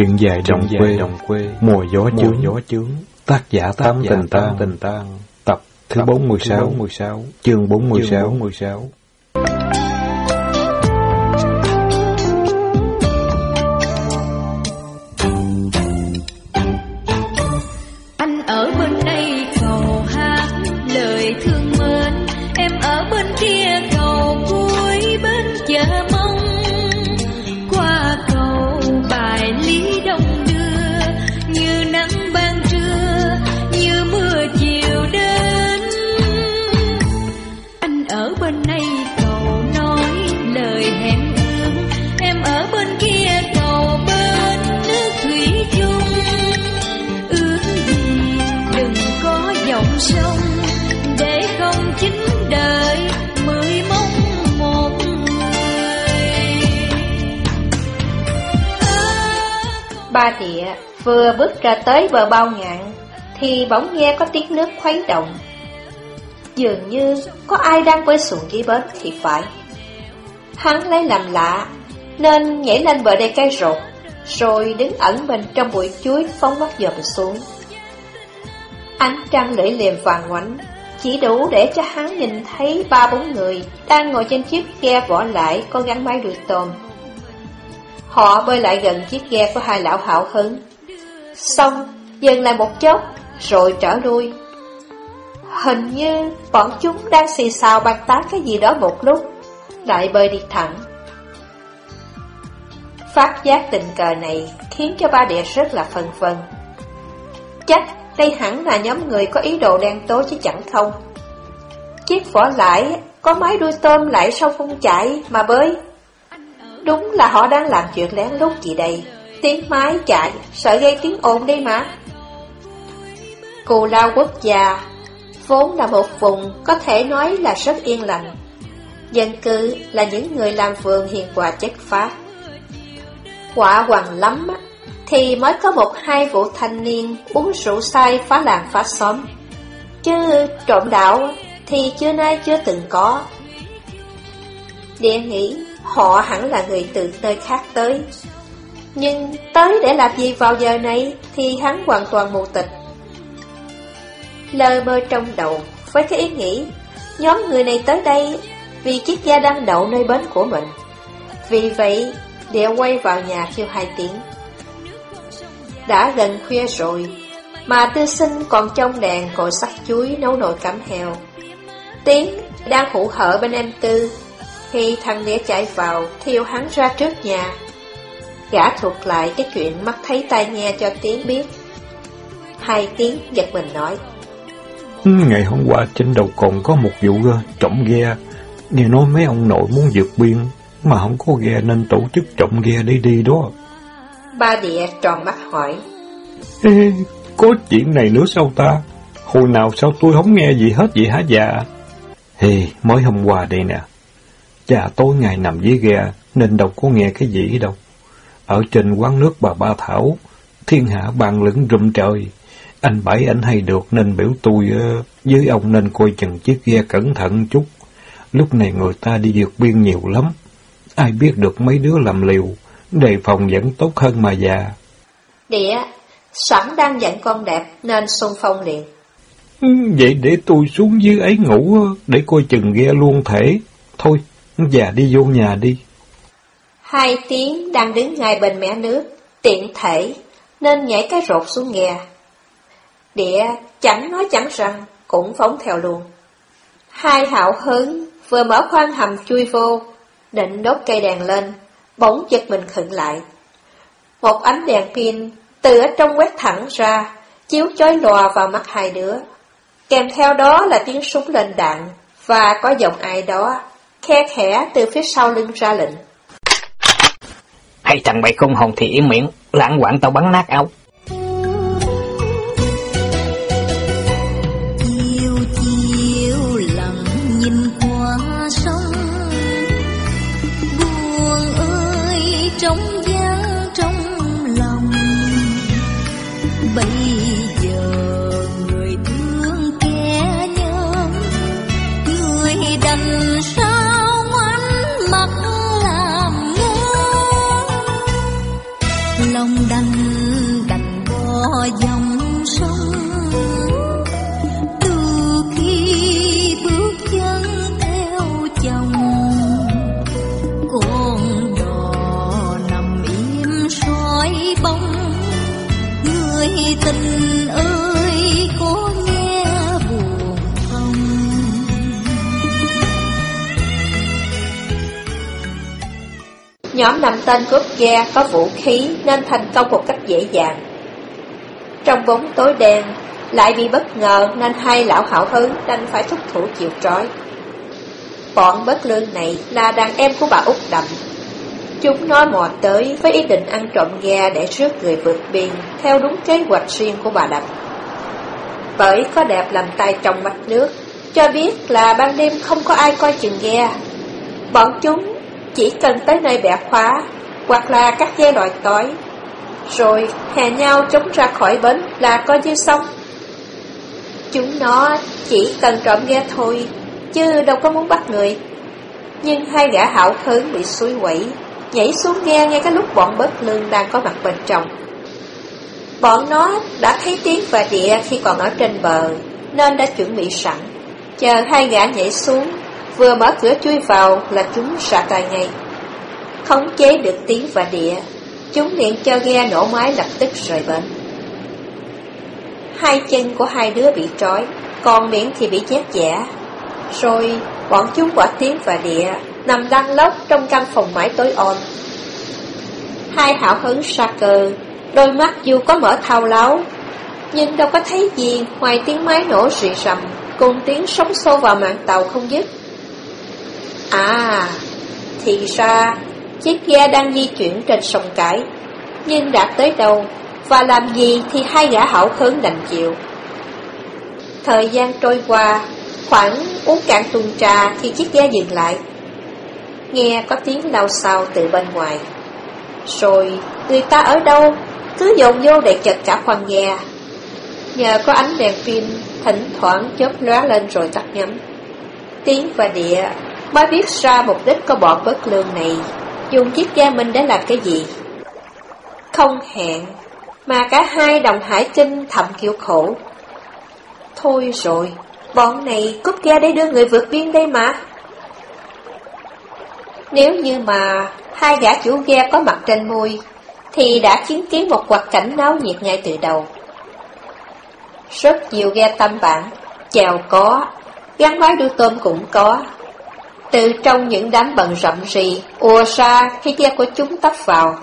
Chuyện dài đồng quê, đồng quê, mùa gió chướng, gió chướng. Tác giả tám tình tan, tình tan. Tập thứ bốn mươi sáu, chương bốn mươi sáu. Vừa tới bờ bao ngạn, Thì bỗng nghe có tiếng nước khuấy động. Dường như có ai đang bơi xuồng dưới bến thì phải. Hắn lấy làm lạ, Nên nhảy lên bờ đê cây rột, Rồi đứng ẩn mình trong bụi chuối phóng mắt dòm xuống. Ánh trăng lưỡi liềm vàng ngoảnh Chỉ đủ để cho hắn nhìn thấy ba bốn người Đang ngồi trên chiếc ghe vỏ lại có gắn máy đuôi tôm. Họ bơi lại gần chiếc ghe của hai lão hảo hứng. Xong, dừng lại một chốc, rồi trở lui. Hình như bọn chúng đang xì xào bàn tán cái gì đó một lúc, lại bơi đi thẳng. Phát giác tình cờ này khiến cho ba địa rất là phân vân. Chắc đây hẳn là nhóm người có ý đồ đen tối chứ chẳng không. Chiếc vỏ lại có máy đuôi tôm lại sau phun chạy mà bơi. Đúng là họ đang làm chuyện lén lút gì đây Tiếng máy chạy, Sợ gây tiếng ồn đây mà. Cù Lao Quốc gia, Vốn là một vùng Có thể nói là rất yên lành. Dân cư là những người làm vườn hiền hòa chất phát Quả hoàng lắm Thì mới có một hai vụ thanh niên Uống rượu say phá làng phá xóm. Chứ trộm đạo Thì chưa nay chưa từng có. Địa nghĩ Họ hẳn là người từ nơi khác tới. Nhưng tới để làm gì vào giờ này Thì hắn hoàn toàn mù tịch Lơ mơ trong đầu Với cái ý nghĩ Nhóm người này tới đây Vì chiếc gia đang đậu nơi bến của mình. Vì vậy Địa quay vào nhà kêu hai tiếng. Đã gần khuya rồi Mà tư sinh còn trong đèn cội sắt chuối nấu nồi cắm heo. Tiếng đang hụ hở bên em Tư khi thằng Nghĩa chạy vào, thiêu hắn ra trước nhà. Gã thuật lại cái chuyện mắt thấy tai nghe cho tiếng biết. Hai tiếng giật mình nói. Ngày hôm qua trên đầu còn có một vụ trộm ghe. Nghe nói mấy ông nội muốn vượt biên, mà không có ghe nên tổ chức trộm ghe đi đi đó. Ba địa tròn mắt hỏi. Ê, có chuyện này nữa sao ta? Hồi nào sao tôi không nghe gì hết vậy hả già? Hề, mới hôm qua đây nè, Chà tối ngày nằm dưới ghe, nên đâu có nghe cái gì đâu. Ở trên quán nước bà Ba Thảo, thiên hạ bàn lửng rùm trời. Anh Bảy anh hay được nên biểu tôi uh, với ông nên coi chừng chiếc ghe cẩn thận chút. Lúc này người ta đi vượt biên nhiều lắm. Ai biết được mấy đứa làm liều, đề phòng vẫn tốt hơn mà già. Địa, sẵn đang giận con đẹp nên xung phong liền. Ừ, vậy để tôi xuống dưới ấy ngủ để coi chừng ghe luôn thể. Thôi, Dạ đi vô nhà đi. Hai tiếng đang đứng ngay bên mẹ nước, tiện thể, nên nhảy cái rột xuống ghe. Địa chẳng nói chẳng rằng, cũng phóng theo luôn. Hai hạo hứng vừa mở khoang hầm chui vô, định đốt cây đèn lên, bỗng giật mình khựng lại. Một ánh đèn pin từ ở trong quét thẳng ra, chiếu chói lòa vào mắt hai đứa. Kèm theo đó là tiếng súng lên đạn, và có giọng ai đó khe khẽ từ phía sau lưng ra lệnh. Hay thằng bậy không hồn thì im miệng, lãng quảng tao bắn nát áo. Nhóm năm tên cướp ghe có vũ khí nên thành công một cách dễ dàng. Trong bóng tối đen, lại bị bất ngờ nên hai lão hảo hứng đành phải thúc thủ chịu trói. Bọn bất lương này là đàn em của bà út Đậm. Chúng nói mò tới với ý định ăn trộm ghe để rước người vượt biên theo đúng kế hoạch riêng của bà Đậm. Bởi có đẹp làm tay trong mặt nước, cho biết là ban đêm không có ai coi chừng ghe. Bọn chúng chỉ cần tới nơi bẻ khóa, Hoặc là các dây loại tối Rồi hè nhau chống ra khỏi bến Là coi như xong. Chúng nó chỉ cần trộm ghe thôi, Chứ đâu có muốn bắt người. Nhưng hai gã hảo hứng bị suối quẩy, Nhảy xuống ghe ngay cái lúc bọn bớt lương đang có mặt bên trong. Bọn nó đã thấy tiếng và địa khi còn ở trên bờ, Nên đã chuẩn bị sẵn, Chờ hai gã nhảy xuống Vừa mở cửa chui vào là chúng xả tài ngay. Khống chế được tiếng và địa, Chúng liền cho ghe nổ máy lập tức rời bến. Hai chân của hai đứa bị trói, Còn miệng thì bị chết dẻ. Rồi bọn chúng quả tiếng và địa, Nằm lăn lóc trong căn phòng mái tối on Hai hảo hứng xa cơ Đôi mắt dù có mở thao láo, Nhưng đâu có thấy gì Ngoài tiếng máy nổ rì rầm Cùng tiếng sóng xô vào mạng tàu không dứt. À, thì ra chiếc ghe đang di chuyển trên sông Cái, nhưng đã tới đâu và làm gì thì hai gã hảo hớn đành chịu. Thời gian trôi qua, khoảng uống cạn tuần trà thì chiếc ghe dừng lại. Nghe có tiếng lao xao từ bên ngoài. Rồi người ta ở đâu cứ dồn vô để chật cả khoang ghe. Nhờ có ánh đèn pin thỉnh thoảng chớp lóe lên rồi tắt nhắm. Tiếng và địa mới biết ra mục đích của bọn bất lương này dùng chiếc ghe mình để làm cái gì. Không hẹn, mà cả hai đồng hải chinh thầm chịu khổ. Thôi rồi, bọn này cúp ghe để đưa người vượt biên đây mà. Nếu như mà hai gã chủ ghe có mặt trên môi, thì đã chứng kiến một hoạt cảnh náo nhiệt ngay từ đầu. Rất nhiều ghe tâm bản, chèo có, gắn máy đưa tôm cũng có, từ trong những đám bận rậm rì, ùa ra khi ghe của chúng tấp vào.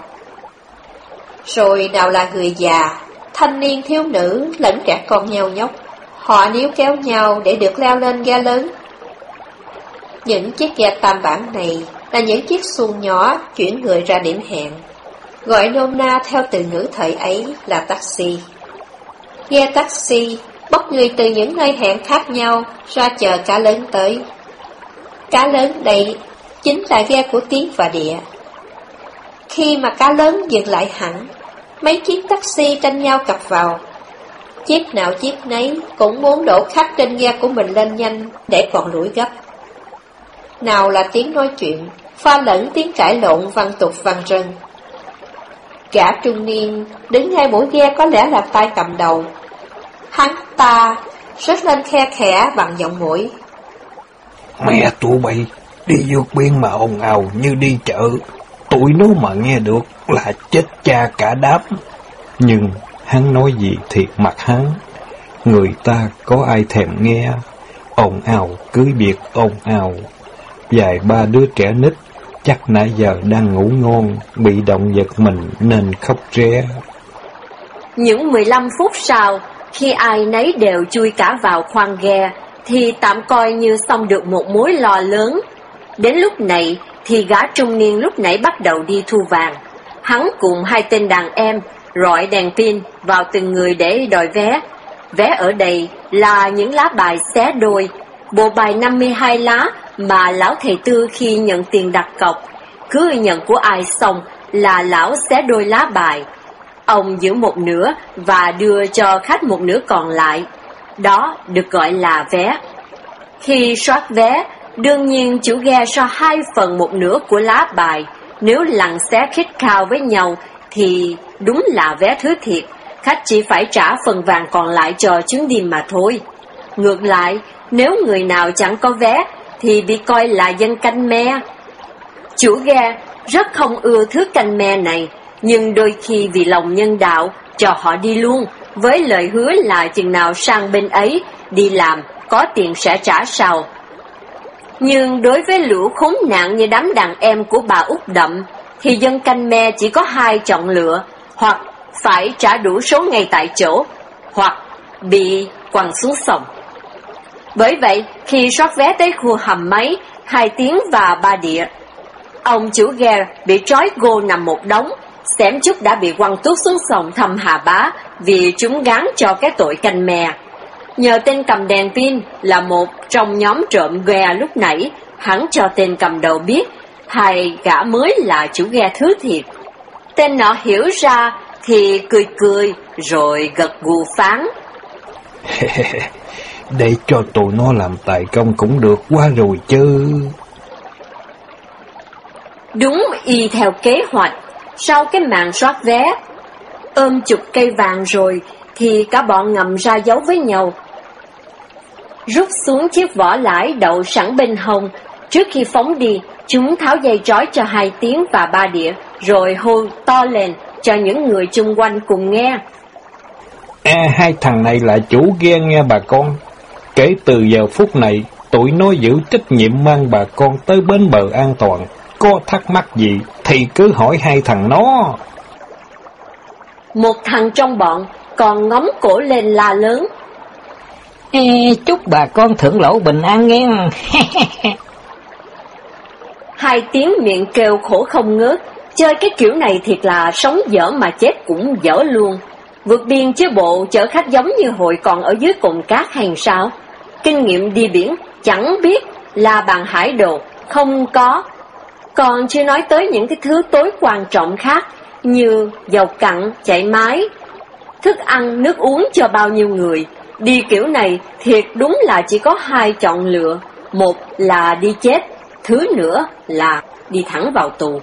Rồi nào là người già, thanh niên thiếu nữ lẫn trẻ con nheo nhóc, họ níu kéo nhau để được leo lên ghe lớn. Những chiếc ghe tam bản này là những chiếc xuồng nhỏ chuyển người ra điểm hẹn, gọi nôm na theo từ ngữ thời ấy là taxi. Ghe taxi bốc người từ những nơi hẹn khác nhau ra chờ cả lớn tới. Cá lớn đây chính là ghe của tiếng và Địa. Khi mà cá lớn dừng lại hẳn, mấy chiếc taxi tranh nhau cặp vào. Chiếc nào chiếc nấy cũng muốn đổ khách trên ghe của mình lên nhanh để còn lũi gấp. Nào là tiếng nói chuyện, pha lẫn tiếng cãi lộn văn tục văn rừng. Gã trung niên đứng ngay mũi ghe có lẽ là tay cầm đầu. Hắn ta rất lên khe khẽ bằng giọng mũi. Mẹ tụi bay đi vượt biên mà ồn ào như đi chợ. Tụi nó mà nghe được là chết cha cả đám. Nhưng hắn nói gì thiệt mặt hắn. Người ta có ai thèm nghe. Ồn ào cưới biệt ồn ào. Vài ba đứa trẻ nít chắc nãy giờ đang ngủ ngon, bị động giật mình nên khóc ré. Những 15 phút sau, khi ai nấy đều chui cả vào khoang ghe, thì tạm coi như xong được một mối lo lớn. Đến lúc này thì gã trung niên lúc nãy bắt đầu đi thu vàng. Hắn cùng hai tên đàn em rọi đèn pin vào từng người để đòi vé. Vé ở đây là những lá bài xé đôi, bộ bài 52 lá mà lão thầy tư khi nhận tiền đặt cọc. Cứ nhận của ai xong là lão xé đôi lá bài. Ông giữ một nửa và đưa cho khách một nửa còn lại. Đó được gọi là vé. Khi soát vé, đương nhiên chủ ghe so hai phần một nửa của lá bài. Nếu lặn xé khít cao với nhau thì đúng là vé thứ thiệt. khách chỉ phải trả phần vàng còn lại cho chuyến đi mà thôi. Ngược lại, nếu người nào chẳng có vé, thì bị coi là dân canh me. Chủ ghe rất không ưa thứ canh me này, nhưng đôi khi vì lòng nhân đạo, cho họ đi luôn, với lời hứa là chừng nào sang bên ấy, đi làm, có tiền sẽ trả sau. Nhưng đối với lũ khốn nạn như đám đàn em của bà út Đậm, thì dân canh me chỉ có hai chọn lựa, hoặc phải trả đủ số ngày tại chỗ, hoặc bị quăng xuống sông. Bởi vậy, khi soát vé tới khu hầm máy, hai tiếng và ba địa, ông chủ ghe bị trói gô nằm một đống, xém chút đã bị quăng tuốt xuống sông thầm Hà Bá vì chúng gán cho cái tội canh mè. Nhờ tên cầm đèn pin là một trong nhóm trộm ghe lúc nãy, hắn cho tên cầm đầu biết, hai gã mới là chủ ghe thứ thiệt. Tên nọ hiểu ra thì cười cười rồi gật gù phán. Để cho tụi nó làm tài công cũng được quá rồi chứ. Đúng y theo kế hoạch, sau cái màn soát vé, ôm chục cây vàng rồi thì cả bọn ngầm ra dấu với nhau. Rút xuống chiếc vỏ lãi đậu sẵn bên hông, trước khi phóng đi, chúng tháo dây trói cho hai tiếng và ba đĩa, rồi hô to lên cho những người chung quanh cùng nghe. À, hai thằng này là chủ ghe nghe bà con. Kể từ giờ phút này, tụi nó giữ trách nhiệm mang bà con tới bến bờ an toàn. Có thắc mắc gì thì cứ hỏi hai thằng nó. Một thằng trong bọn còn ngóng cổ lên la lớn. Ê, chúc bà con thưởng lỗ bình an nghe. hai tiếng miệng kêu khổ không ngớt, chơi cái kiểu này thiệt là sống dở mà chết cũng dở luôn. Vượt biên chứ bộ chở khách giống như hội còn ở dưới cồn cát hay sao? Kinh nghiệm đi biển chẳng biết là bằng hải đồ, không có. Còn chưa nói tới những cái thứ tối quan trọng khác như dầu cặn, chạy mái thức ăn, nước uống cho bao nhiêu người. Đi kiểu này thiệt đúng là chỉ có hai chọn lựa. Một là đi chết, thứ nữa là đi thẳng vào tù.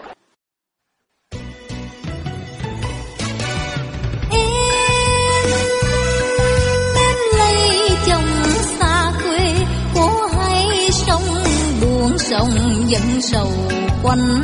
sông vẫn sầu quanh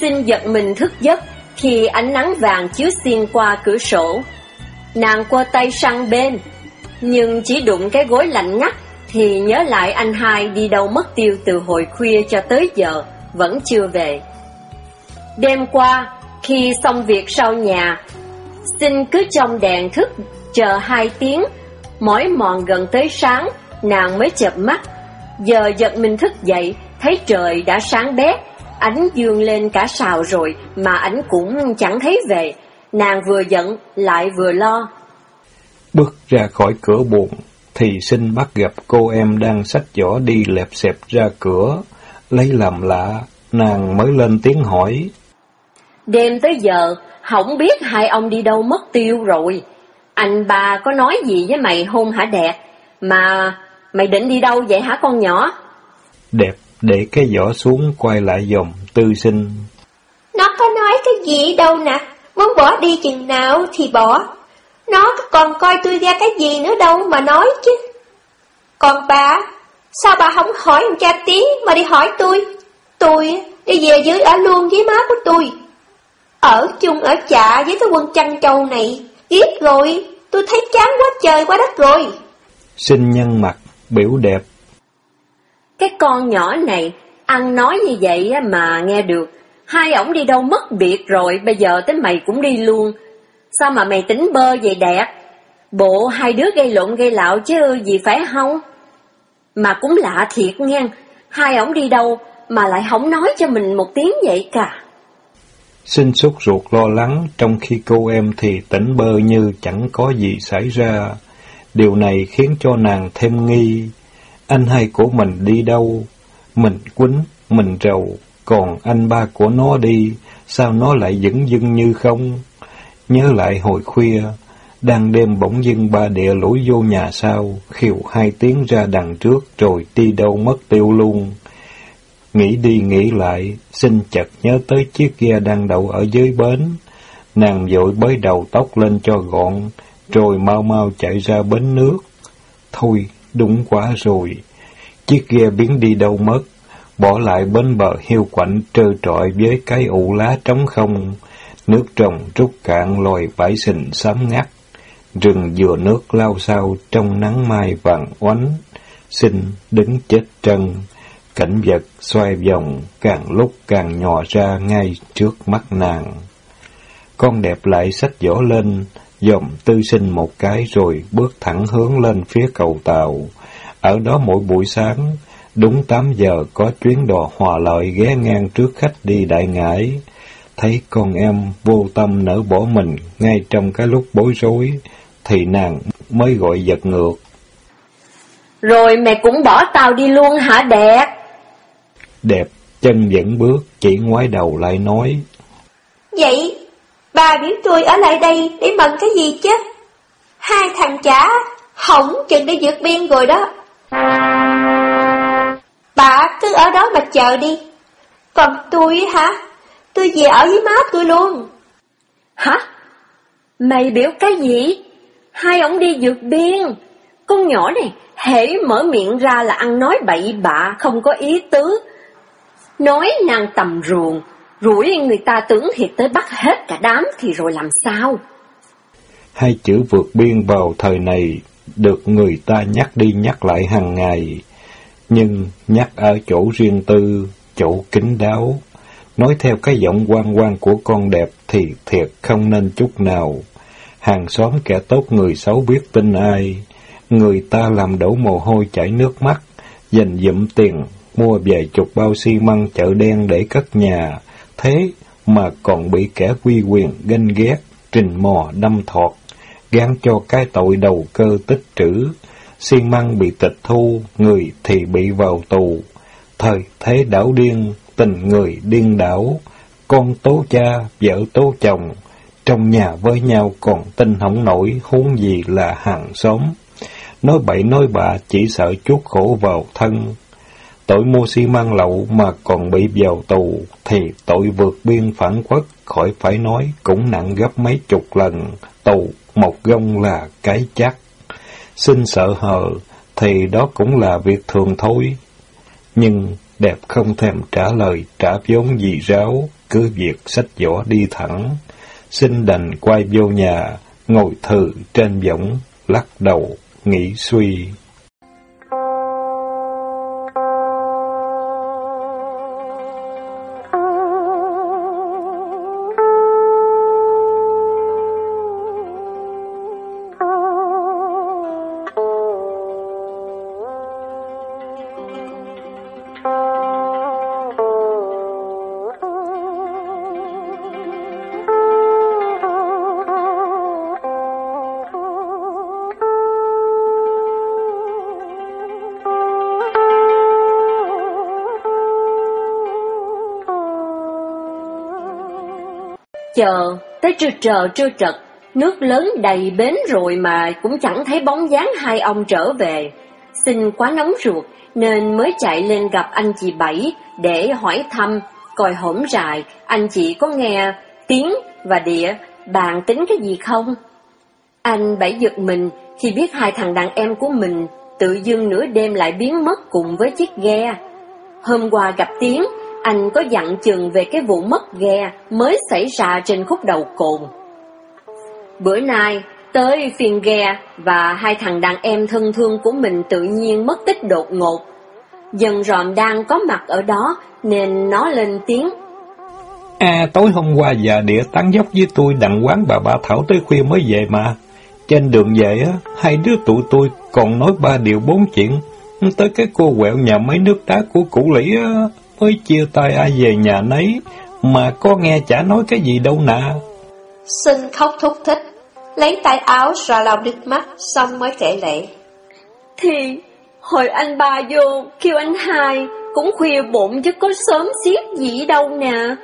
sinh giật mình thức giấc khi ánh nắng vàng chiếu xuyên qua cửa sổ. Nàng qua tay sang bên, nhưng chỉ đụng cái gối lạnh ngắt thì nhớ lại anh hai đi đâu mất tiêu từ hồi khuya cho tới giờ, vẫn chưa về. Đêm qua, khi xong việc sau nhà, xin cứ trong đèn thức chờ hai tiếng, mỏi mòn gần tới sáng, nàng mới chợp mắt. Giờ giật mình thức dậy, thấy trời đã sáng bét, Ánh dương lên cả sào rồi mà ảnh cũng chẳng thấy về. Nàng vừa giận lại vừa lo. Bước ra khỏi cửa buồn, thì sinh bắt gặp cô em đang xách giỏ đi lẹp xẹp ra cửa. Lấy làm lạ, nàng mới lên tiếng hỏi. Đêm tới giờ, không biết hai ông đi đâu mất tiêu rồi. Anh bà có nói gì với mày hôn hả đẹp? Mà mày định đi đâu vậy hả con nhỏ? Đẹp để cái giỏ xuống quay lại dòng tư sinh. Nó có nói cái gì đâu nè, muốn bỏ đi chừng nào thì bỏ. Nó còn coi tôi ra cái gì nữa đâu mà nói chứ. Còn bà, sao bà không hỏi ông cha tí mà đi hỏi tôi? Tôi đi về dưới ở luôn với má của tôi. Ở chung ở chạ với cái quân chăn trâu này, ghét rồi, tôi thấy chán quá trời quá đất rồi. Sinh nhân mặt, biểu đẹp cái con nhỏ này, ăn nói như vậy mà nghe được, Hai ổng đi đâu mất biệt rồi, bây giờ tới mày cũng đi luôn. Sao mà mày tính bơ vậy đẹp? Bộ hai đứa gây lộn gây lạo chứ gì phải không? Mà cũng lạ thiệt nghe, hai ổng đi đâu mà lại không nói cho mình một tiếng vậy cả. Xin sốt ruột lo lắng, trong khi cô em thì tỉnh bơ như chẳng có gì xảy ra. Điều này khiến cho nàng thêm nghi. Anh hai của mình đi đâu? Mình quýnh, mình rầu, còn anh ba của nó đi, sao nó lại dững dưng như không? Nhớ lại hồi khuya, đang đêm bỗng dưng ba địa lũi vô nhà sau, khiều hai tiếng ra đằng trước rồi đi đâu mất tiêu luôn. Nghĩ đi nghĩ lại, xin chợt nhớ tới chiếc ghe đang đậu ở dưới bến. Nàng vội bới đầu tóc lên cho gọn, rồi mau mau chạy ra bến nước. Thôi, đúng quá rồi. Chiếc ghe biến đi đâu mất, bỏ lại bên bờ hiu quạnh trơ trọi với cái ụ lá trống không. Nước trồng rút cạn loài bãi sình xám ngắt. Rừng dừa nước lao sao trong nắng mai vàng oánh. Xin đứng chết trân cảnh vật xoay vòng càng lúc càng nhỏ ra ngay trước mắt nàng. Con đẹp lại sách vỏ lên, dòm tư sinh một cái rồi bước thẳng hướng lên phía cầu tàu. Ở đó mỗi buổi sáng, đúng tám giờ có chuyến đò hòa lợi ghé ngang trước khách đi đại ngãi. Thấy con em vô tâm nở bỏ mình ngay trong cái lúc bối rối, thì nàng mới gọi giật ngược. Rồi mẹ cũng bỏ tao đi luôn hả đẹp? Đẹp chân dẫn bước, chỉ ngoái đầu lại nói. Vậy, bà biết tôi ở lại đây để mừng cái gì chứ? Hai thằng chả, hỏng chừng đi vượt biên rồi đó. Bà cứ ở đó mà chờ đi. Còn tôi hả? Tôi về ở với má tôi luôn. Hả? Mày biểu cái gì? Hai ông đi vượt biên. Con nhỏ này, hễ mở miệng ra là ăn nói bậy bạ, không có ý tứ, Nói nàng tầm ruồng, rủi người ta tưởng thiệt tới bắt hết cả đám thì rồi làm sao? Hai chữ vượt biên vào thời này được người ta nhắc đi nhắc lại hàng ngày, nhưng nhắc ở chỗ riêng tư, chỗ kín đáo. Nói theo cái giọng quan quan của con đẹp thì thiệt không nên chút nào. Hàng xóm kẻ tốt người xấu biết tin ai. Người ta làm đổ mồ hôi chảy nước mắt, dành dụm tiền mua vài chục bao xi măng chợ đen để cất nhà, thế mà còn bị kẻ quy quyền ganh ghét, trình mò đâm thọt, gán cho cái tội đầu cơ tích trữ, xi măng bị tịch thu, người thì bị vào tù. Thời thế đảo điên, tình người điên đảo, con tố cha, vợ tố chồng, trong nhà với nhau còn tin hỏng nổi, huống gì là hàng xóm. Nói bậy nói bạ chỉ sợ chút khổ vào thân, Tội mua xi măng lậu mà còn bị vào tù, thì tội vượt biên phản quốc, khỏi phải nói, cũng nặng gấp mấy chục lần, tù một gông là cái chắc. Xin sợ hờ, thì đó cũng là việc thường thôi. Nhưng đẹp không thèm trả lời, trả vốn gì ráo, cứ việc sách vỏ đi thẳng. Xin đành quay vô nhà, ngồi thử trên võng, lắc đầu, nghĩ suy. Chờ, tới trưa trờ trưa trật, nước lớn đầy bến rồi mà cũng chẳng thấy bóng dáng hai ông trở về. Xin quá nóng ruột, nên mới chạy lên gặp anh chị Bảy để hỏi thăm, coi hổm rài, anh chị có nghe tiếng và địa bàn tính cái gì không? Anh Bảy giật mình khi biết hai thằng đàn em của mình tự dưng nửa đêm lại biến mất cùng với chiếc ghe. Hôm qua gặp tiếng, anh có dặn chừng về cái vụ mất ghe mới xảy ra trên khúc đầu cồn. Bữa nay, tới phiên ghe và hai thằng đàn em thân thương của mình tự nhiên mất tích đột ngột. Dần ròm đang có mặt ở đó nên nó lên tiếng. À, tối hôm qua già địa tán dốc với tôi đặng quán bà bà Thảo tới khuya mới về mà. Trên đường về á, hai đứa tụi tôi còn nói ba điều bốn chuyện. Tới cái cô quẹo nhà mấy nước đá của cụ lĩ á, mới chia tay ai về nhà nấy, mà có nghe chả nói cái gì đâu nè. Sinh khóc thúc thích, lấy tay áo ra lau nước mắt, xong mới kể lệ. Thì hồi anh ba vô kêu anh hai cũng khuya bụng chứ có sớm xiết gì đâu nè.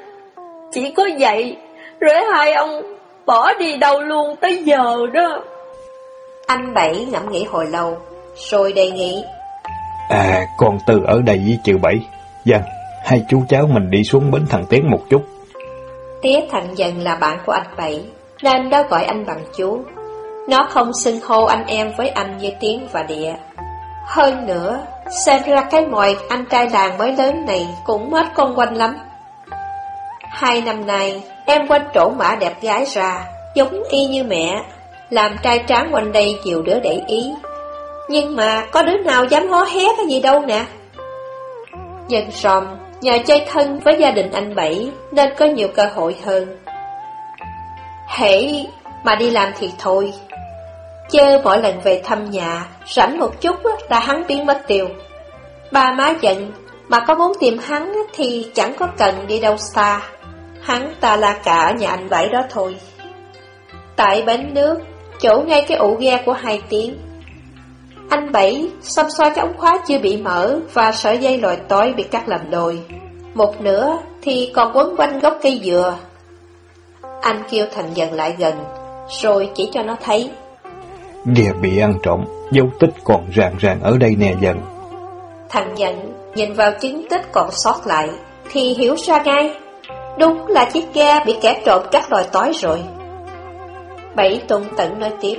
Chỉ có vậy, rồi hai ông bỏ đi đâu luôn tới giờ đó. Anh Bảy ngẫm nghĩ hồi lâu, rồi đề nghị. À, con Tư ở đây với chữ Bảy. Dân, hai chú cháu mình đi xuống bến thằng Tiến một chút. Tía thằng dần là bạn của anh Bảy, nên đó gọi anh bằng chú. Nó không xưng hô anh em với anh như Tiến và Địa. Hơn nữa, xem ra cái mồi anh trai làng mới lớn này cũng mất con quanh lắm. Hai năm nay, em quanh trổ mã đẹp gái ra, giống y như mẹ, làm trai tráng quanh đây nhiều đứa để ý. Nhưng mà có đứa nào dám hó hé cái gì đâu nè. Dân sòm, nhờ chơi thân với gia đình anh Bảy nên có nhiều cơ hội hơn. Hễ mà đi làm thì thôi, Chơ mỗi lần về thăm nhà, rảnh một chút là hắn biến mất tiêu. Ba má giận, mà có muốn tìm hắn thì chẳng có cần đi đâu xa. Hắn ta là cả ở nhà anh Bảy đó thôi. Tại bến nước, chỗ ngay cái ụ ghe của hai tiếng. Anh Bảy xăm soi cái ống khóa chưa bị mở và sợi dây lòi tối bị cắt làm đôi. Một nửa thì còn quấn quanh gốc cây dừa. Anh kêu thành dần lại gần, rồi chỉ cho nó thấy. Ghe bị ăn trộm, dấu tích còn ràng ràng ở đây nè dần. Thằng dần nhìn vào chứng tích còn sót lại, thì hiểu ra ngay. Đúng là chiếc ghe bị kẻ trộm cắt đòi tối rồi. Bảy tuần tận nói tiếp.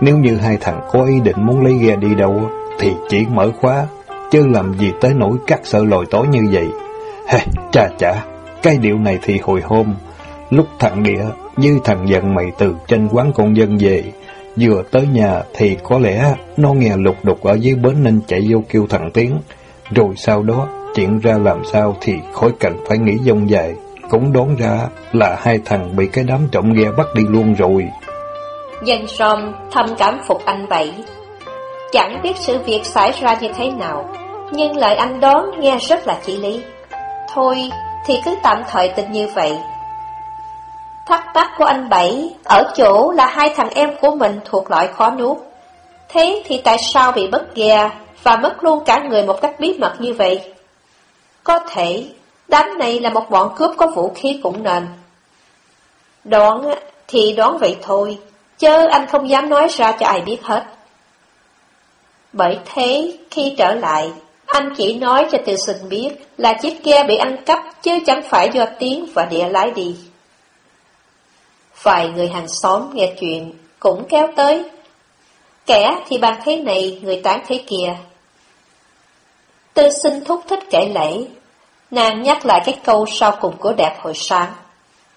Nếu như hai thằng có ý định muốn lấy ghe đi đâu, thì chỉ mở khóa, chứ làm gì tới nỗi cắt sợ lòi tối như vậy. Hề, cha chả, cái điều này thì hồi hôm, lúc thằng Địa như thằng giận mày từ trên quán con dân về, Vừa tới nhà thì có lẽ nó nghe lục đục ở dưới bến nên chạy vô kêu thằng Tiến. Rồi sau đó, chuyện ra làm sao thì khỏi cần phải nghĩ dông dài. Cũng đoán ra là hai thằng bị cái đám trộm ghe bắt đi luôn rồi. Dân Som thầm cảm phục anh vậy. Chẳng biết sự việc xảy ra như thế nào, nhưng lời anh đón nghe rất là chỉ lý. Thôi thì cứ tạm thời tình như vậy, Thắc mắc của anh Bảy ở chỗ là hai thằng em của mình thuộc loại khó nuốt. Thế thì tại sao bị mất ghe và mất luôn cả người một cách bí mật như vậy? Có thể đám này là một bọn cướp có vũ khí cũng nên. Đoán thì đoán vậy thôi, chứ anh không dám nói ra cho ai biết hết. Bởi thế, khi trở lại, anh chỉ nói cho Từ Sinh biết là chiếc ghe bị ăn cắp chứ chẳng phải do tiếng và địa lái đi. Vài người hàng xóm nghe chuyện cũng kéo tới. Kẻ thì bàn thế này, người tán thế kia. Tư sinh thúc thích kể lễ, nàng nhắc lại cái câu sau cùng của đẹp hồi sáng.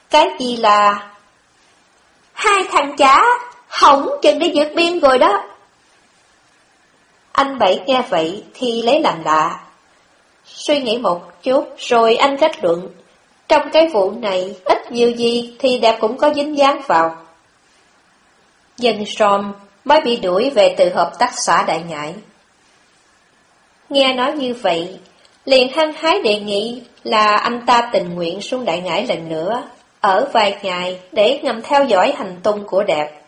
Cái gì là... Hai thằng chả, hỏng chừng đi vượt biên rồi đó. Anh Bảy nghe vậy thì lấy làm lạ. Suy nghĩ một chút rồi anh kết luận trong cái vụ này, ít nhiều gì thì đẹp cũng có dính dáng vào. Dân Som mới bị đuổi về từ hợp tác xã Đại Ngãi. Nghe nói như vậy, liền hăng hái đề nghị là anh ta tình nguyện xuống Đại Ngãi lần nữa, ở vài ngày để ngầm theo dõi hành tung của đẹp.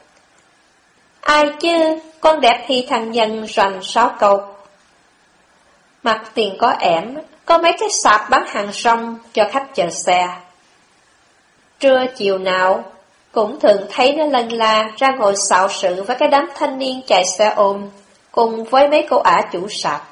Ai chứ, con đẹp thì thằng nhân rành sáu câu. Mặt tiền có ẻm, có mấy cái sạp bán hàng rong cho khách chờ xe. Trưa chiều nào, cũng thường thấy nó lân la ra ngồi xạo sự với cái đám thanh niên chạy xe ôm, cùng với mấy cô ả chủ sạp.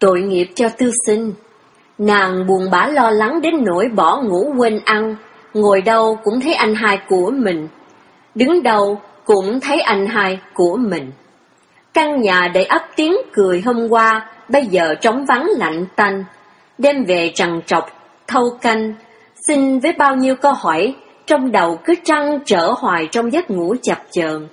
Tội nghiệp cho tư sinh. Nàng buồn bã lo lắng đến nỗi bỏ ngủ quên ăn, ngồi đâu cũng thấy anh hai của mình. Đứng đâu cũng thấy anh hai của mình. Căn nhà đầy ấp tiếng cười hôm qua, bây giờ trống vắng lạnh tanh. Đêm về trằn trọc, thâu canh, xin với bao nhiêu câu hỏi, trong đầu cứ trăng trở hoài trong giấc ngủ chập chờn.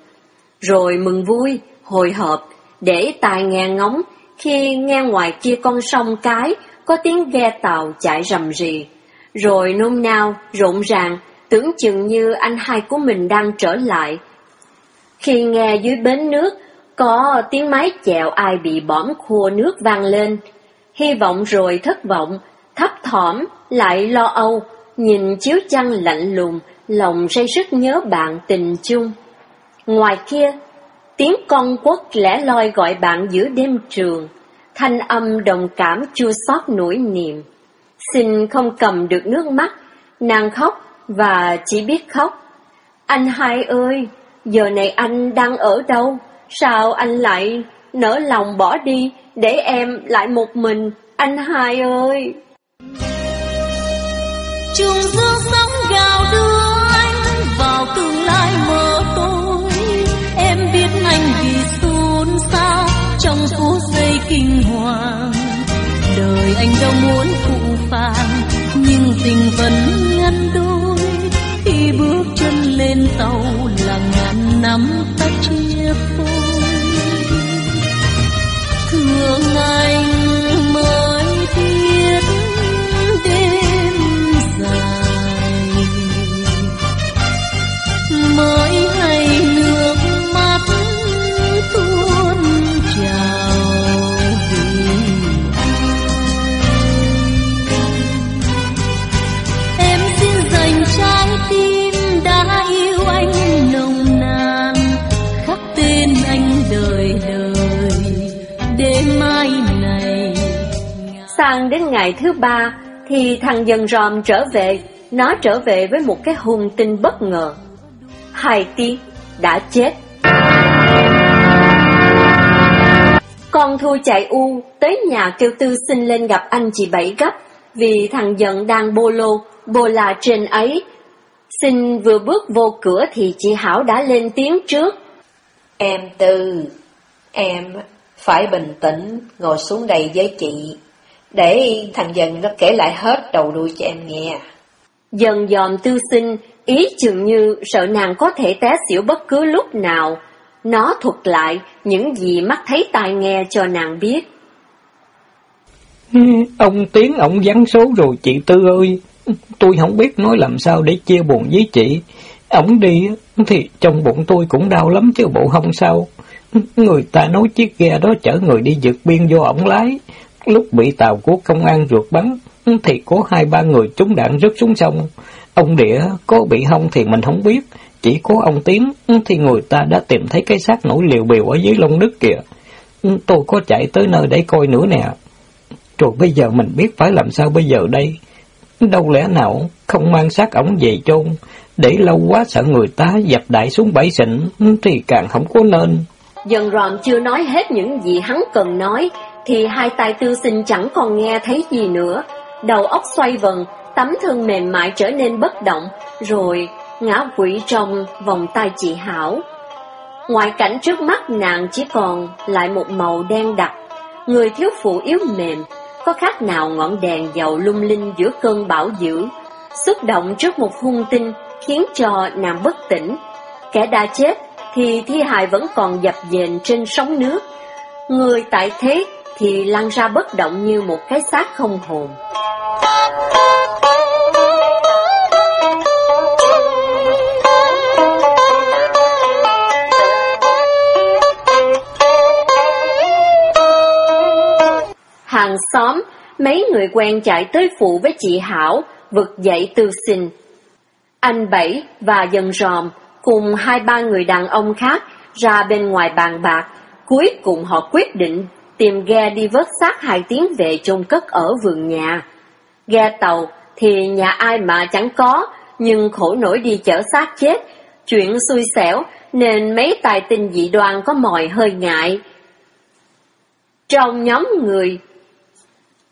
Rồi mừng vui, hồi hộp, để tai nghe ngóng, khi nghe ngoài kia con sông cái, có tiếng ghe tàu chạy rầm rì. Rồi nôn nao, rộn ràng, tưởng chừng như anh hai của mình đang trở lại. Khi nghe dưới bến nước, có tiếng mái chèo ai bị bõm khô nước vang lên. Hy vọng rồi thất vọng, thấp thỏm, lại lo âu, nhìn chiếu chăn lạnh lùng, lòng say sức nhớ bạn tình chung. Ngoài kia, tiếng con quất lẻ loi gọi bạn giữa đêm trường, thanh âm đồng cảm chua xót nỗi niềm. Xin không cầm được nước mắt, nàng khóc và chỉ biết khóc. Anh hai ơi, giờ này anh đang ở đâu? Sao anh lại nỡ lòng bỏ đi để em lại một mình, anh hai ơi? trung dương sóng gào đưa phàng nhưng tình vẫn ngăn đôi. Khi bước chân lên tàu là ngàn năm ngày thứ ba, thì thằng dần ròm trở về, nó trở về với một cái hung tin bất ngờ. Hai tiếng đã chết. Con Thu chạy u, tới nhà kêu tư xin lên gặp anh chị Bảy gấp, vì thằng dần đang bô lô, bô là trên ấy. Xin vừa bước vô cửa thì chị Hảo đã lên tiếng trước. Em Tư, em phải bình tĩnh, ngồi xuống đây với chị, để thằng dần nó kể lại hết đầu đuôi cho em nghe. Dần dòm tư sinh, ý chừng như sợ nàng có thể té xỉu bất cứ lúc nào. Nó thuật lại những gì mắt thấy tai nghe cho nàng biết. Ông Tiến ông vắng số rồi chị Tư ơi. Tôi không biết nói làm sao để chia buồn với chị. Ông đi thì trong bụng tôi cũng đau lắm chứ bộ không sao. Người ta nói chiếc ghe đó chở người đi vượt biên do ổng lái. Lúc bị tàu của công an ruột bắn thì có hai ba người trúng đạn rớt xuống sông. Ông Địa có bị hông thì mình không biết. Chỉ có ông Tiến thì người ta đã tìm thấy cái xác nổi liều biểu ở dưới lông đất kìa. Tôi có chạy tới nơi để coi nữa nè. Rồi bây giờ mình biết phải làm sao bây giờ đây? Đâu lẽ nào không mang xác ổng về chôn, để lâu quá sợ người ta dập đại xuống bãi xịn thì càng không có nên. Dần ròm chưa nói hết những gì hắn cần nói, thì hai tay tư sinh chẳng còn nghe thấy gì nữa. Đầu óc xoay vần, tấm thân mềm mại trở nên bất động, rồi ngã quỵ trong vòng tay chị Hảo. Ngoại cảnh trước mắt nàng chỉ còn lại một màu đen đặc, người thiếu phụ yếu mềm, có khác nào ngọn đèn dầu lung linh giữa cơn bão dữ, xúc động trước một hung tinh khiến cho nàng bất tỉnh. Kẻ đã chết thì thi hài vẫn còn dập dềnh trên sóng nước, người tại thế thì lăn ra bất động như một cái xác không hồn. Hàng xóm, mấy người quen chạy tới phụ với chị Hảo, vực dậy tư sinh. Anh Bảy và dần ròm cùng hai ba người đàn ông khác ra bên ngoài bàn bạc, cuối cùng họ quyết định tìm ghe đi vớt xác hai tiếng về chôn cất ở vườn nhà. Ghe tàu thì nhà ai mà chẳng có, nhưng khổ nổi đi chở xác chết, Chuyện xui xẻo nên mấy tài tình dị đoan có mòi hơi ngại. Trong nhóm người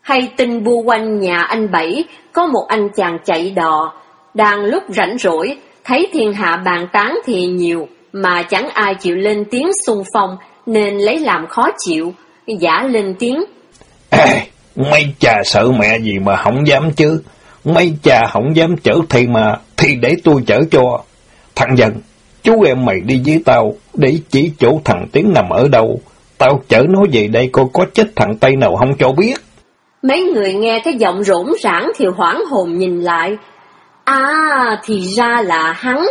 hay tin bu quanh nhà anh Bảy có một anh chàng chạy đò, đang lúc rảnh rỗi, thấy thiên hạ bàn tán thì nhiều, mà chẳng ai chịu lên tiếng xung phong, nên lấy làm khó chịu, giả lên tiếng. Ê, mấy cha sợ mẹ gì mà không dám chứ, mấy cha không dám chở thì mà, thì để tôi chở cho. Thằng dần, chú em mày đi với tao, để chỉ chỗ thằng Tiến nằm ở đâu, tao chở nó về đây coi có chết thằng Tây nào không cho biết. Mấy người nghe cái giọng rỗn rãng thì hoảng hồn nhìn lại. À, thì ra là hắn.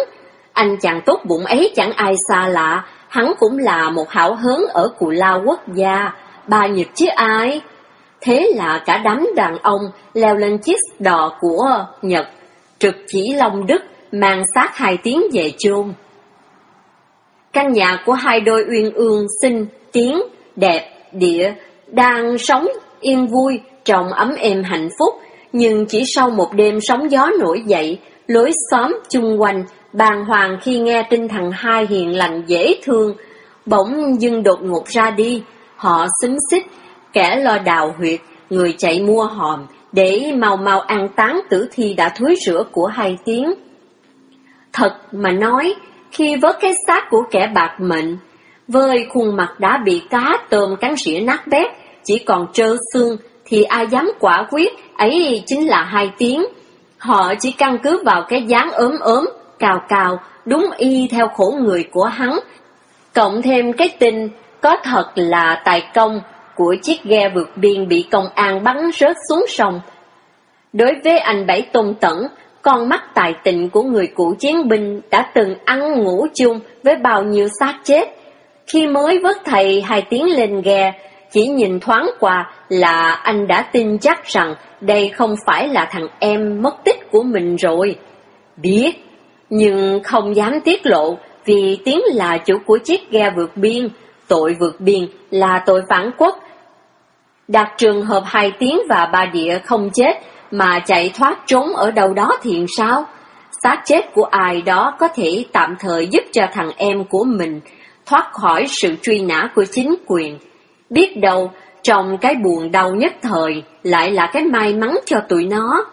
Anh chàng tốt bụng ấy chẳng ai xa lạ, hắn cũng là một hảo hớn ở Cù Lao quốc gia, ba nhịp chứ ai. Thế là cả đám đàn ông leo lên chiếc đò của Nhật, trực chỉ Long Đức, mang xác hai tiếng về chôn. Căn nhà của hai đôi uyên ương xinh, tiếng, đẹp, địa, đang sống yên vui trọng ấm êm hạnh phúc, nhưng chỉ sau một đêm sóng gió nổi dậy, lối xóm chung quanh, bàng hoàng khi nghe tin thằng hai hiền lành dễ thương, bỗng dưng đột ngột ra đi, họ xúm xích, kẻ lo đào huyệt, người chạy mua hòm, để mau mau ăn táng tử thi đã thối rửa của hai tiếng. Thật mà nói, khi vớt cái xác của kẻ bạc mệnh, vơi khuôn mặt đã bị cá tôm cắn rỉa nát bét, chỉ còn trơ xương, thì ai dám quả quyết ấy chính là hai tiếng. Họ chỉ căn cứ vào cái dáng ốm ốm, cào cào, đúng y theo khổ người của hắn. Cộng thêm cái tình có thật là tài công của chiếc ghe vượt biên bị công an bắn rớt xuống sông. Đối với anh Bảy Tôn Tẩn, con mắt tài tình của người cựu chiến binh đã từng ăn ngủ chung với bao nhiêu xác chết. Khi mới vớt thầy hai tiếng lên ghe, chỉ nhìn thoáng qua là anh đã tin chắc rằng đây không phải là thằng em mất tích của mình rồi. Biết, nhưng không dám tiết lộ vì tiếng là chủ của chiếc ghe vượt biên, tội vượt biên là tội phản quốc. Đặt trường hợp hai tiếng và ba địa không chết mà chạy thoát trốn ở đâu đó thì sao? xác chết của ai đó có thể tạm thời giúp cho thằng em của mình thoát khỏi sự truy nã của chính quyền. Biết đâu, trong cái buồn đau nhất thời lại là cái may mắn cho tụi nó.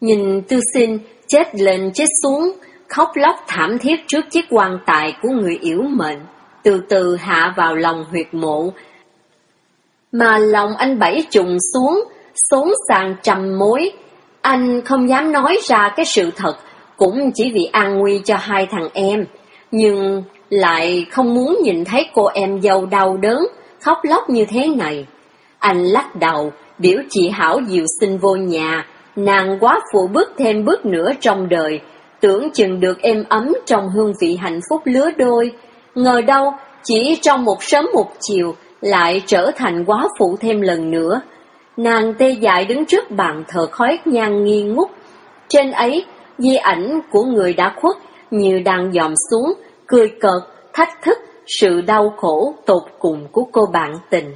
Nhìn tư sinh chết lên chết xuống, khóc lóc thảm thiết trước chiếc quan tài của người yếu mệnh, từ từ hạ vào lòng huyệt mộ. Mà lòng anh bảy trùng xuống, xuống sàn trầm mối. Anh không dám nói ra cái sự thật, cũng chỉ vì an nguy cho hai thằng em, nhưng lại không muốn nhìn thấy cô em dâu đau đớn, khóc lóc như thế này. Anh lắc đầu, biểu chị Hảo dìu xin vô nhà, nàng quá phụ bước thêm bước nữa trong đời, tưởng chừng được êm ấm trong hương vị hạnh phúc lứa đôi. Ngờ đâu, chỉ trong một sớm một chiều, lại trở thành quá phụ thêm lần nữa. Nàng tê dại đứng trước bàn thờ khói nhang nghi ngút. Trên ấy, di ảnh của người đã khuất như đang dòm xuống, cười cợt, thách thức sự đau khổ tột cùng của cô bạn tình.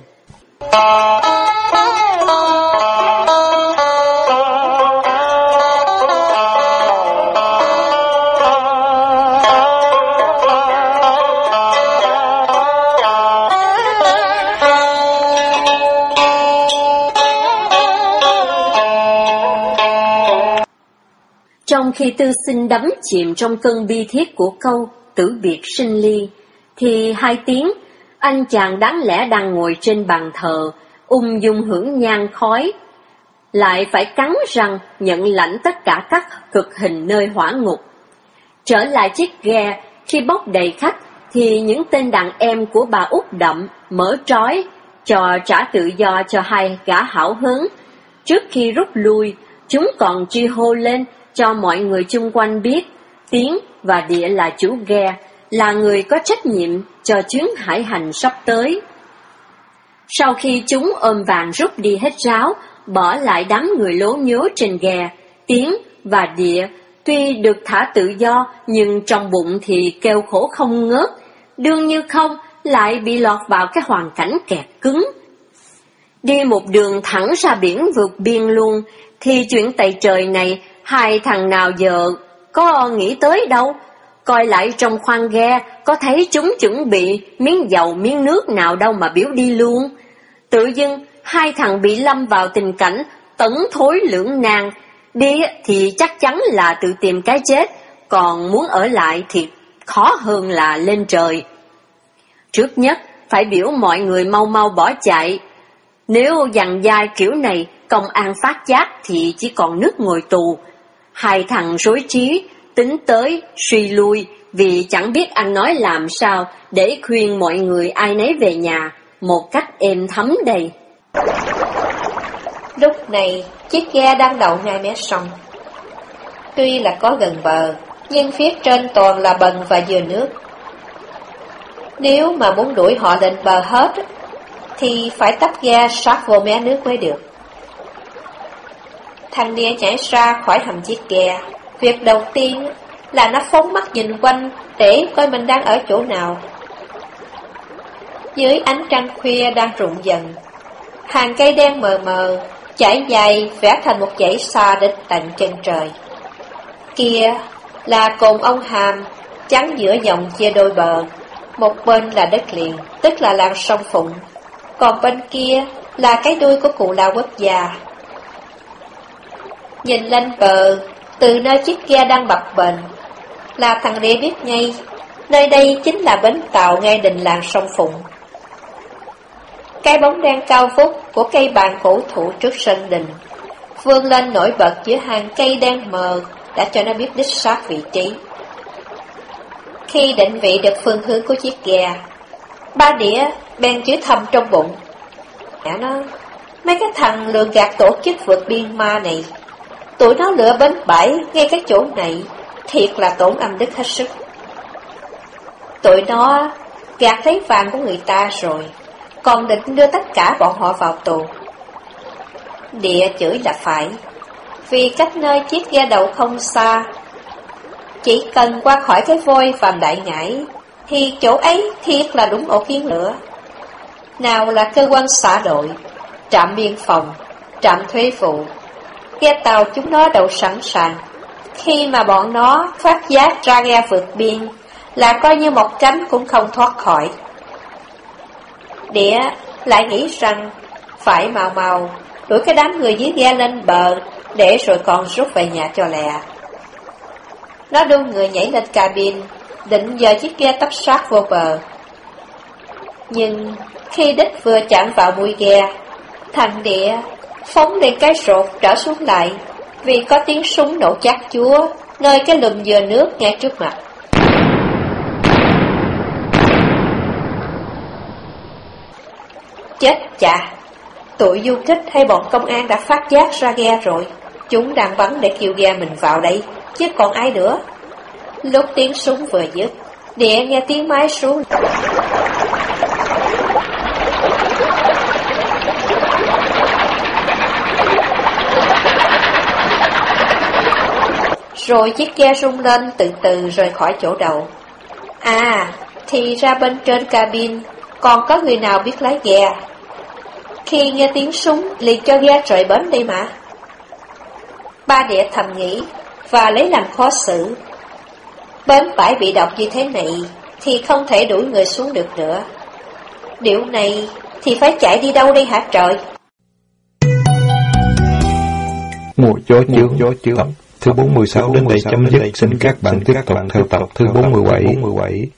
Trong khi tư sinh đắm chìm trong cơn bi thiết của câu tử biệt sinh ly, thì hai tiếng, anh chàng đáng lẽ đang ngồi trên bàn thờ, ung dung hưởng nhang khói, lại phải cắn răng nhận lãnh tất cả các cực hình nơi hỏa ngục. Trở lại chiếc ghe, khi bốc đầy khách, thì những tên đàn em của bà út đậm mở trói, cho trả tự do cho hai gã hảo hứng. Trước khi rút lui, chúng còn truy hô lên cho mọi người chung quanh biết, tiếng và Địa là chủ ghe, là người có trách nhiệm cho chuyến hải hành sắp tới. Sau khi chúng ôm vàng rút đi hết ráo, bỏ lại đám người lố nhố trên ghe, tiếng và địa, tuy được thả tự do nhưng trong bụng thì kêu khổ không ngớt, đương như không lại bị lọt vào cái hoàn cảnh kẹt cứng. Đi một đường thẳng ra biển vượt biên luôn, thì chuyện tày trời này hai thằng nào giờ có nghĩ tới đâu, coi lại trong khoang ghe, có thấy chúng chuẩn bị miếng dầu miếng nước nào đâu mà biểu đi luôn. Tự dưng, hai thằng bị lâm vào tình cảnh tấn thối lưỡng nan, đi thì chắc chắn là tự tìm cái chết, còn muốn ở lại thì khó hơn là lên trời. Trước nhất, phải biểu mọi người mau mau bỏ chạy. Nếu dằn dai kiểu này, công an phát giác thì chỉ còn nước ngồi tù. Hai thằng rối trí, tính tới, suy lui, vì chẳng biết anh nói làm sao để khuyên mọi người ai nấy về nhà, một cách êm thấm đầy. Lúc này, chiếc ghe đang đậu ngay mé sông. Tuy là có gần bờ, nhưng phía trên toàn là bần và dừa nước. Nếu mà muốn đuổi họ lên bờ hết, thì phải tấp ghe sát vô mé nước mới được. Thằng Nia nhảy ra khỏi hầm chiếc ghe. Việc đầu tiên là nó phóng mắt nhìn quanh để coi mình đang ở chỗ nào. Dưới ánh trăng khuya đang rụng dần, hàng cây đen mờ mờ, chảy dài vẽ thành một dãy xa đến tận chân trời. Kia là cồn ông hàm, trắng giữa dòng chia đôi bờ, một bên là đất liền, tức là làng sông Phụng, còn bên kia là cái đuôi của cụ lao quốc già. Nhìn lên bờ, từ nơi chiếc ghe đang bập bệnh, là thằng Rê biết ngay, nơi đây chính là bến tàu ngay đình làng sông Phụng. Cái bóng đen cao vút của cây bàn cổ thụ trước sân đình, vươn lên nổi bật giữa hàng cây đen mờ đã cho nó biết đích xác vị trí. Khi định vị được phương hướng của chiếc ghe, ba đĩa bèn chứa thầm trong bụng. Mẹ nó, mấy cái thằng lừa gạt tổ chức vượt biên ma này, tụi nó lựa bến bãi ngay cái chỗ này, thiệt là tổn âm đức hết sức. Tụi nó gạt thấy vàng của người ta rồi, còn định đưa tất cả bọn họ vào tù. Địa chửi là phải, vì cách nơi chiếc ghe đầu không xa. Chỉ cần qua khỏi cái vôi vàm đại ngãi, thì chỗ ấy thiệt là đúng ổ kiến lửa. Nào là cơ quan xã đội, trạm biên phòng, trạm thuế vụ, ghe tàu chúng nó đậu sẵn sàng. Khi mà bọn nó phát giác ra ghe vượt biên, là coi như một cánh cũng không thoát khỏi. Đĩa lại nghĩ rằng phải màu màu đuổi cái đám người dưới ghe lên bờ để rồi còn rút về nhà cho lẹ. Nó đu người nhảy lên cabin, định giờ chiếc ghe tấp sát vô bờ. Nhưng khi đích vừa chạm vào mũi ghe, thằng địa phóng lên cái rột trở xuống lại, vì có tiếng súng nổ chát chúa nơi cái lùm dừa nước ngay trước mặt. Chết chà! Tụi du kích hay bọn công an đã phát giác ra ghe rồi. Chúng đang bắn để kêu ghe mình vào đây, chứ còn ai nữa. Lúc tiếng súng vừa dứt, địa nghe tiếng máy xuống. Rồi chiếc ghe rung lên từ từ rời khỏi chỗ đầu. À, thì ra bên trên cabin còn có người nào biết lái ghe. Khi nghe tiếng súng liền cho ghe rời bến đây mà. Ba địa thầm nghĩ và lấy làm khó xử. Bến bãi bị độc như thế này thì không thể đuổi người xuống được nữa. Điều này thì phải chạy đi đâu đây hả trời? Mùa gió chướng, gió chướng. Thứ 46 đến đây chấm dứt. Xin các bạn tiếp tục theo tập thứ 47.